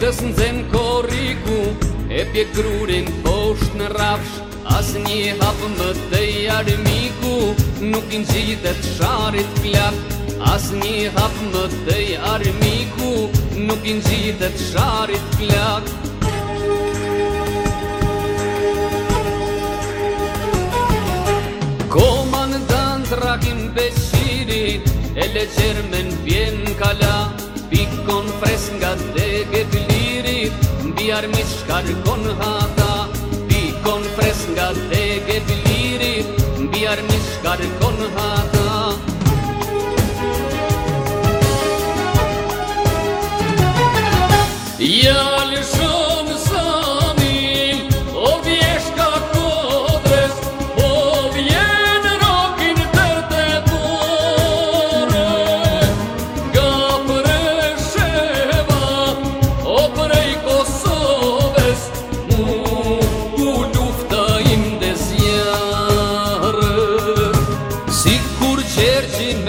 kujtës në zemë koriku E pje grurin posht në rafsh As një hapë më të jarëmiku Nuk në gjitët sharit plak As një hapë më të jarëmiku Nuk në gjitët sharit plak Komandant dan të rakim beshirit E leqermen vjen kala Pikon fres nga Bjar mishkar kon hata Ti kon freska teke t'liri Bjar mishkar kon hata Ja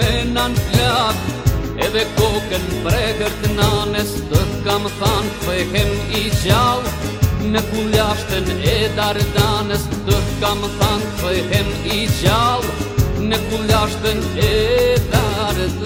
venan flak Edhe kokën pregër të nanes të kam than Fëhem po i gjall Në kullashtën e dardanes të kam than Fëhem po i gjall Në kullashtën e dardanes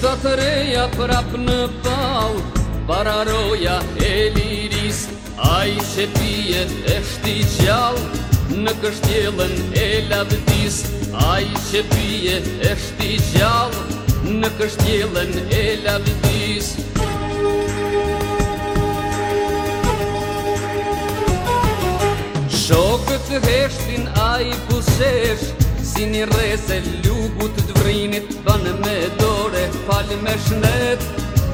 Do të reja prap në pau Pararoja e liris A që pijet e shti qjal Në kështjelën e lavdis A që pijet e shti qjal Në kështjelën e lavdis Shokët të heshtin a i si një rese Lugut të vrinit Banë me dore Falë me shnet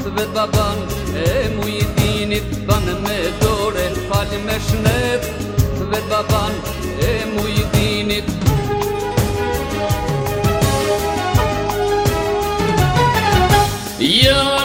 Të vetë baban E mu i dinit Banë me dore Falë me shnet Të vetë baban E mu i dinit yeah.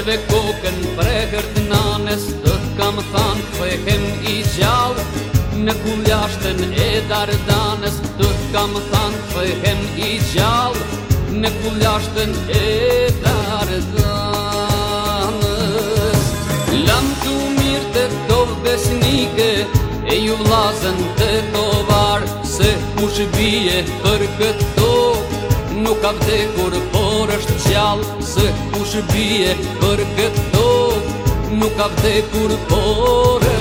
Edhe kokën prekër të nanes Të të kam thanë Po e i gjallë Në kullashtën e dardanes Të të kam thanë Po e i gjallë Në kullashtën e dardanes Lam të mirë të tovë besnike E ju vlasën të tovarë Se kush bije për këtë nuk ka vdekur Por është qjallë se u shëbije për këtë tokë Nuk ka vdekur por është